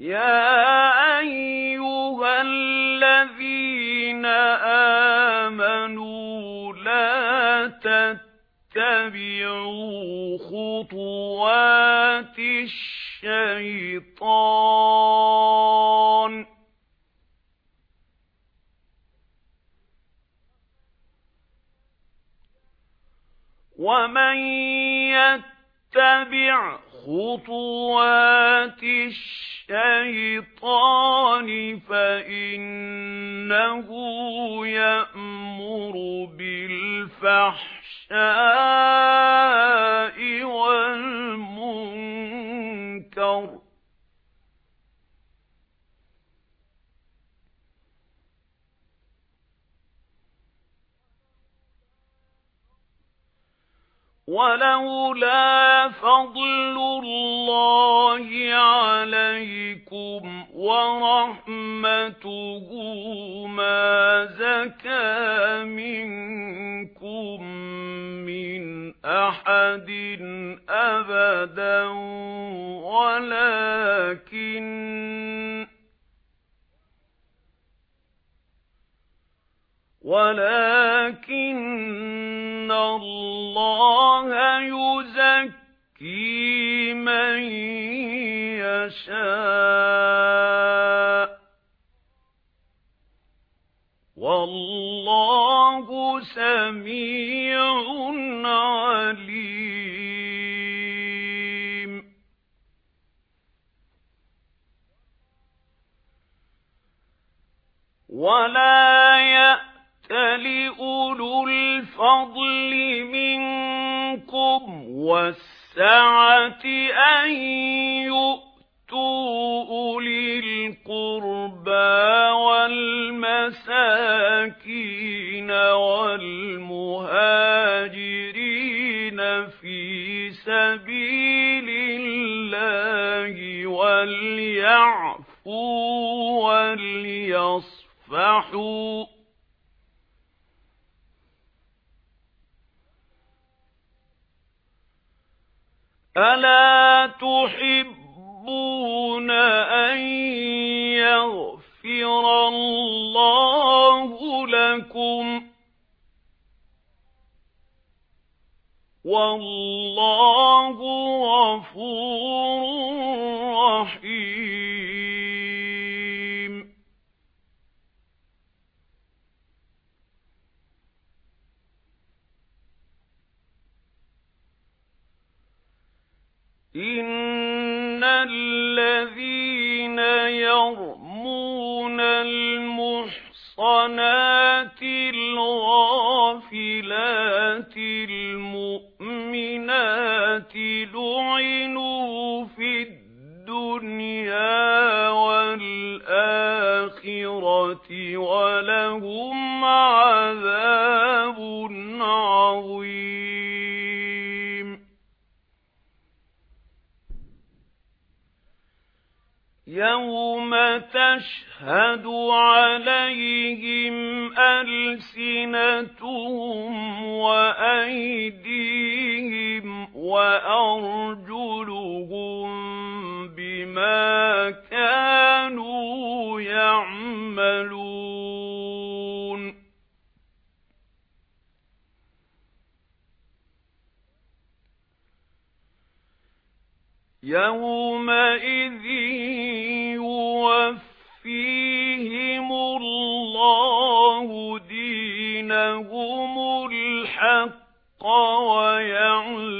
يَا أَيُّهَا الَّذِينَ آمَنُوا لَا تَتَّبِعُوا خُطُوَاتِ الشَّيْطَانِ وَمَن يَتَّبِعْ خُطُوَاتِ الشَّيْطَانِ فَإِنَّهُ يَأْمُرُ بِالْفَحْشَاءِ وَلَوْلَا فَضْلُ اللَّهِ عَلَيْكُمْ وَرَحْمَتُهُ مَا زَكَى مِنكُم مِّنْ أَحَدٍ أَبَدًا وَلَكِنَّ وَلَكِنَّ اللَّهَ يُزَكِّي مَن يَشَاءُ. وَاللَّهُ سَمِيعٌ عَلِيمٌ. وَلَا وَالسَّعَةِ أَن يُؤْتُوا أُولِي الْقُرْبَى وَالْمَسَاكِينَ وَالْمُهَاجِرِينَ فِي سَبِيلِ اللَّهِ وَلْيَعْفُوا وَلْيَصْفَحُوا أَلَا تُحِبُّونَ أَن يَغْفِرَ اللَّهُ لَكُمْ وَاللَّهُ غَفُورٌ رَّحِيمٌ إِنَّ الَّذِينَ يَرْمُونَ الْمُحْصَنَاتِ الْغَافِلَاتِ عَلَيْهِمْ أَلْسِنَتُهُمْ وَأَيْدِيهِمْ وَأَرْجُلُهُم بِمَا كَانُوا يَعْمَلُونَ. يَوْمَئِذٍ يُوَفِّيهِمُ اللَّهُ دِينَهُمُ الْحَقَّ وَيَعْلَمُونَ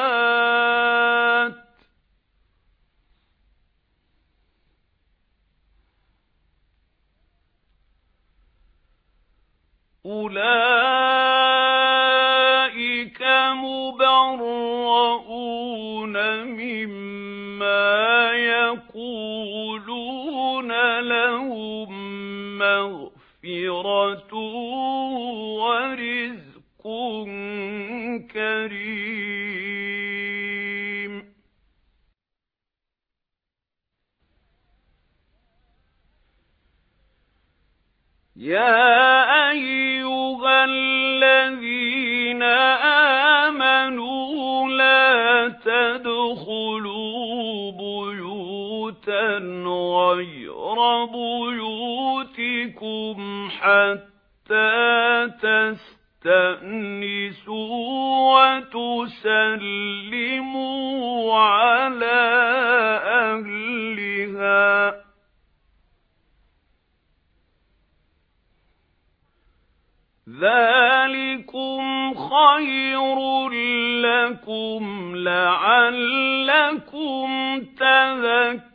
مَّغْفِرَةٌ وَرِزْقٌ كَرِيمٌ يَا أَيُّهَا الَّذِينَ آمَنُوا لَا تَدْخُلُوا بُيُوتًا غَيْرَ بُيُوتِكُمْ حَتَّى تَسْتَأْنِسُوا وَتُسَلِّمُوا عَلَى أَهْلِهَا. ذَلِكُمْ خَيْرٌ لَّكُمْ لَعَلَّكُمْ تَذَكَّرُونَ.